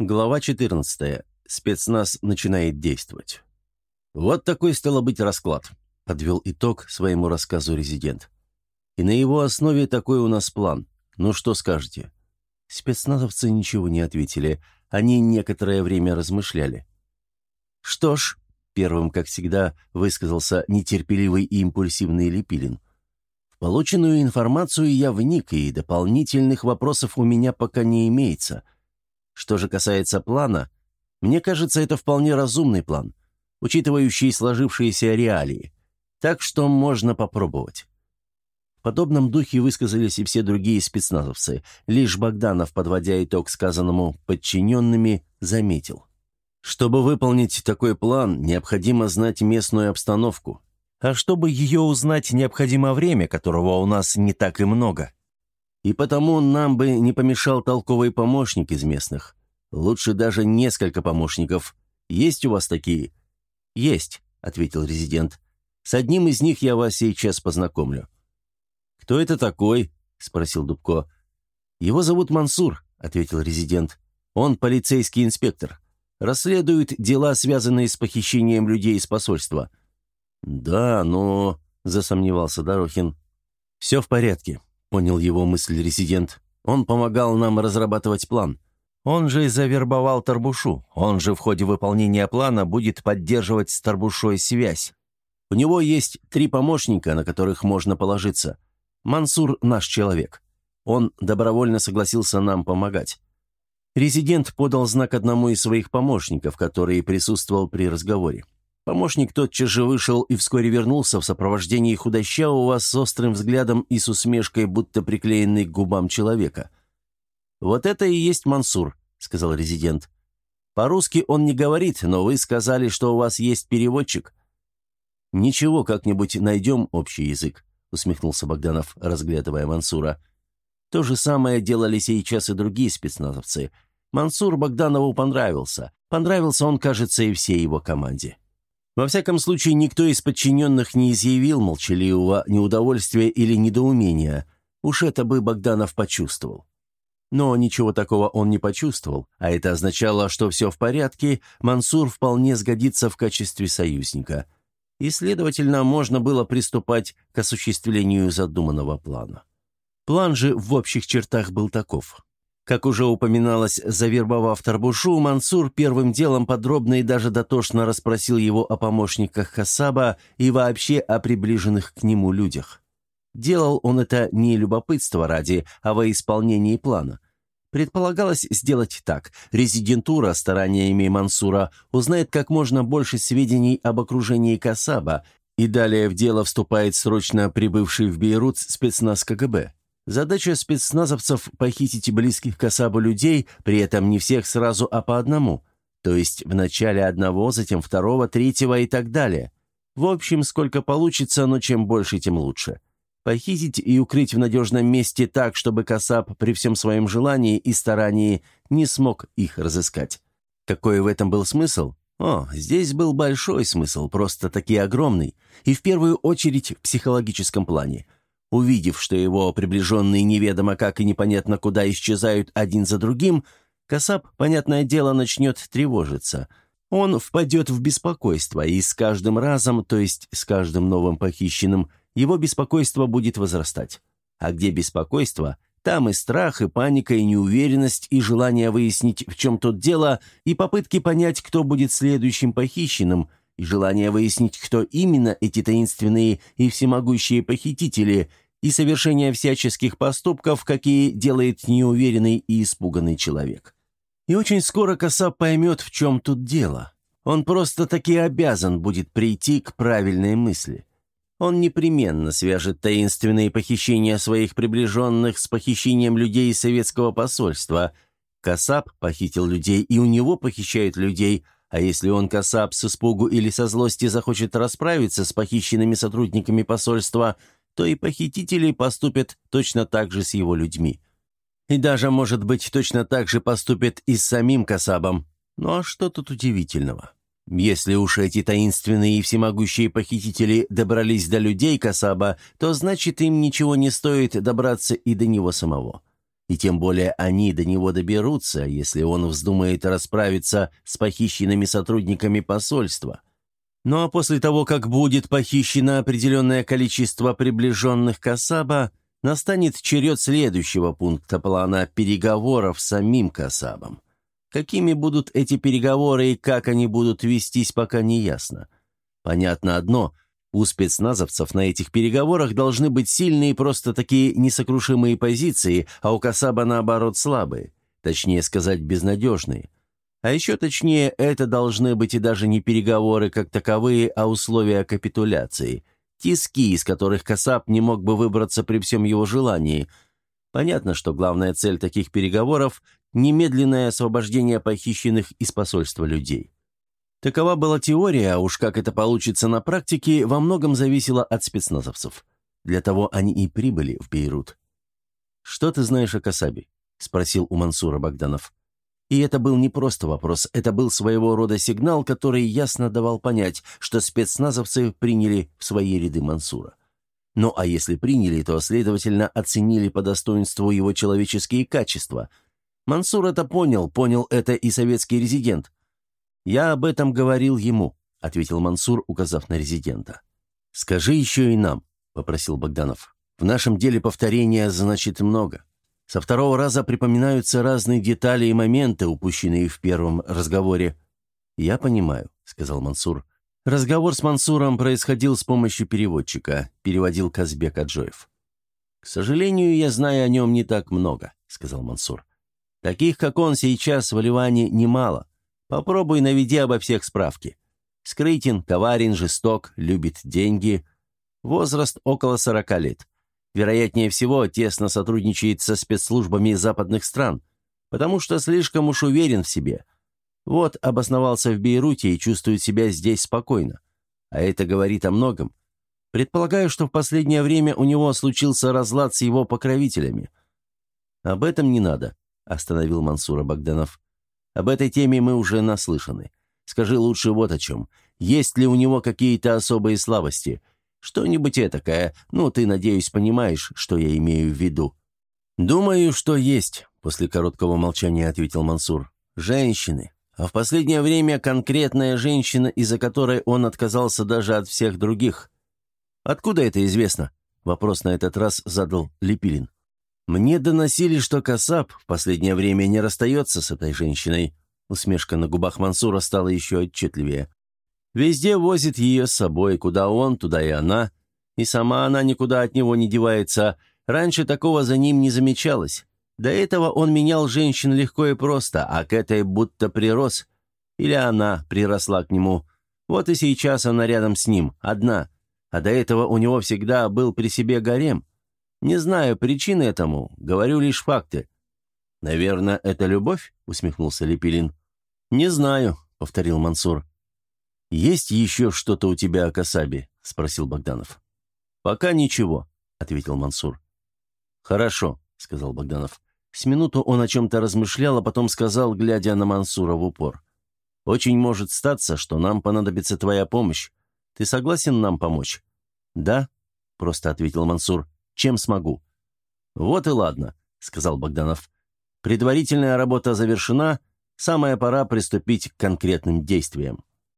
Глава 14. Спецназ начинает действовать. Вот такой стало быть расклад, подвел итог своему рассказу резидент. И на его основе такой у нас план. Ну что скажете? Спецназовцы ничего не ответили. Они некоторое время размышляли. Что ж, первым, как всегда, высказался нетерпеливый и импульсивный Лепилин. В полученную информацию я вник, и дополнительных вопросов у меня пока не имеется – что же касается плана, мне кажется, это вполне разумный план, учитывающий сложившиеся реалии. Так что можно попробовать. В подобном духе высказались и все другие спецназовцы. Лишь Богданов, подводя итог сказанному подчиненными, заметил. Чтобы выполнить такой план, необходимо знать местную обстановку. А чтобы ее узнать, необходимо время, которого у нас не так и много. И потому нам бы не помешал толковый помощник из местных. Лучше даже несколько помощников. Есть у вас такие?» «Есть», — ответил резидент. «С одним из них я вас сейчас познакомлю». «Кто это такой?» — спросил Дубко. «Его зовут Мансур», — ответил резидент. «Он полицейский инспектор. Расследует дела, связанные с похищением людей из посольства». «Да, но...» — засомневался Дорохин. «Все в порядке понял его мысль резидент. «Он помогал нам разрабатывать план. Он же завербовал Тарбушу. Он же в ходе выполнения плана будет поддерживать с Тарбушой связь. У него есть три помощника, на которых можно положиться. Мансур – наш человек. Он добровольно согласился нам помогать. Резидент подал знак одному из своих помощников, который присутствовал при разговоре. Помощник тотчас же вышел и вскоре вернулся в сопровождении худощавого с острым взглядом и с усмешкой, будто приклеенной к губам человека. «Вот это и есть Мансур», — сказал резидент. «По-русски он не говорит, но вы сказали, что у вас есть переводчик». «Ничего, как-нибудь найдем общий язык», — усмехнулся Богданов, разглядывая Мансура. «То же самое делали сейчас и другие спецназовцы. Мансур Богданову понравился. Понравился он, кажется, и всей его команде». Во всяком случае, никто из подчиненных не изъявил молчаливого неудовольствия или недоумения. Уж это бы Богданов почувствовал. Но ничего такого он не почувствовал, а это означало, что все в порядке, Мансур вполне сгодится в качестве союзника. И, следовательно, можно было приступать к осуществлению задуманного плана. План же в общих чертах был таков. Как уже упоминалось, завербовав Тарбушу, Мансур первым делом подробно и даже дотошно расспросил его о помощниках Хасаба и вообще о приближенных к нему людях. Делал он это не любопытство ради, а во исполнении плана. Предполагалось сделать так. Резидентура стараниями Мансура узнает как можно больше сведений об окружении Касаба, и далее в дело вступает срочно прибывший в Бейрут спецназ КГБ. Задача спецназовцев – похитить близких к Асабу людей, при этом не всех сразу, а по одному. То есть вначале одного, затем второго, третьего и так далее. В общем, сколько получится, но чем больше, тем лучше. Похитить и укрыть в надежном месте так, чтобы Касаб при всем своем желании и старании не смог их разыскать. Какой в этом был смысл? О, здесь был большой смысл, просто-таки огромный. И в первую очередь в психологическом плане – Увидев, что его приближенные неведомо как и непонятно куда исчезают один за другим, Касап, понятное дело, начнет тревожиться. Он впадет в беспокойство, и с каждым разом, то есть с каждым новым похищенным, его беспокойство будет возрастать. А где беспокойство, там и страх, и паника, и неуверенность, и желание выяснить, в чем тут дело, и попытки понять, кто будет следующим похищенным, и желание выяснить, кто именно эти таинственные и всемогущие похитители – и совершения всяческих поступков, какие делает неуверенный и испуганный человек. И очень скоро Касап поймет, в чем тут дело. Он просто-таки обязан будет прийти к правильной мысли. Он непременно свяжет таинственные похищения своих приближенных с похищением людей из советского посольства. Касап похитил людей, и у него похищают людей, а если он, Касап, с испугу или со злости захочет расправиться с похищенными сотрудниками посольства – то и похитители поступят точно так же с его людьми. И даже, может быть, точно так же поступят и с самим Касабом. Ну а что тут удивительного? Если уж эти таинственные и всемогущие похитители добрались до людей Касаба, то значит им ничего не стоит добраться и до него самого. И тем более они до него доберутся, если он вздумает расправиться с похищенными сотрудниками посольства. Ну а после того, как будет похищено определенное количество приближенных к Асаба, настанет черед следующего пункта плана переговоров с самим Касабом. Какими будут эти переговоры и как они будут вестись, пока не ясно. Понятно одно – у спецназовцев на этих переговорах должны быть сильные просто такие несокрушимые позиции, а у Касаба, наоборот, слабые. Точнее сказать, безнадежные. А еще точнее, это должны быть и даже не переговоры как таковые, а условия капитуляции. Тиски, из которых Касаб не мог бы выбраться при всем его желании. Понятно, что главная цель таких переговоров – немедленное освобождение похищенных из посольства людей. Такова была теория, а уж как это получится на практике, во многом зависело от спецназовцев. Для того они и прибыли в Бейрут. «Что ты знаешь о Касабе?» – спросил у Мансура Богданов. И это был не просто вопрос, это был своего рода сигнал, который ясно давал понять, что спецназовцы приняли в свои ряды Мансура. Ну а если приняли, то, следовательно, оценили по достоинству его человеческие качества. Мансур это понял, понял это и советский резидент. «Я об этом говорил ему», — ответил Мансур, указав на резидента. «Скажи еще и нам», — попросил Богданов. «В нашем деле повторения значит много. Со второго раза припоминаются разные детали и моменты, упущенные в первом разговоре». «Я понимаю», — сказал Мансур. Разговор с Мансуром происходил с помощью переводчика, переводил Казбек Аджоев. «К сожалению, я знаю о нем не так много», — сказал Мансур. «Таких, как он сейчас в Ливане, немало. Попробуй наведи обо всех справки. Скрытен, коварен, жесток, любит деньги. Возраст около 40 лет. Вероятнее всего, тесно сотрудничает со спецслужбами западных стран, потому что слишком уж уверен в себе. Вот обосновался в Бейруте и чувствует себя здесь спокойно. А это говорит о многом. Предполагаю, что в последнее время у него случился разлад с его покровителями. «Об этом не надо», — остановил Мансура Богданов. Об этой теме мы уже наслышаны. Скажи лучше вот о чем. Есть ли у него какие-то особые слабости? Что-нибудь этакое. Ну, ты, надеюсь, понимаешь, что я имею в виду». «Думаю, что есть», — после короткого молчания ответил Мансур. «Женщины. А в последнее время конкретная женщина, из-за которой он отказался даже от всех других. Откуда это известно?» Вопрос на этот раз задал Лепилин. «Мне доносили, что Касап в последнее время не расстается с этой женщиной». Усмешка на губах Мансура стала еще отчетливее. «Везде возит ее с собой, куда он, туда и она. И сама она никуда от него не девается. Раньше такого за ним не замечалось. До этого он менял женщин легко и просто, а к этой будто прирос. Или она приросла к нему. Вот и сейчас она рядом с ним, одна. А до этого у него всегда был при себе гарем. Не знаю причины этому, говорю лишь факты». «Наверное, это любовь?» — усмехнулся Лепилин. «Не знаю», — повторил Мансур. «Есть еще что-то у тебя о Касабе?» — спросил Богданов. «Пока ничего», — ответил Мансур. «Хорошо», — сказал Богданов. С минуту он о чем-то размышлял, а потом сказал, глядя на Мансура в упор. «Очень может статься, что нам понадобится твоя помощь. Ты согласен нам помочь?» «Да», — просто ответил Мансур чем смогу». «Вот и ладно», — сказал Богданов. «Предварительная работа завершена, самая пора приступить к конкретным действиям».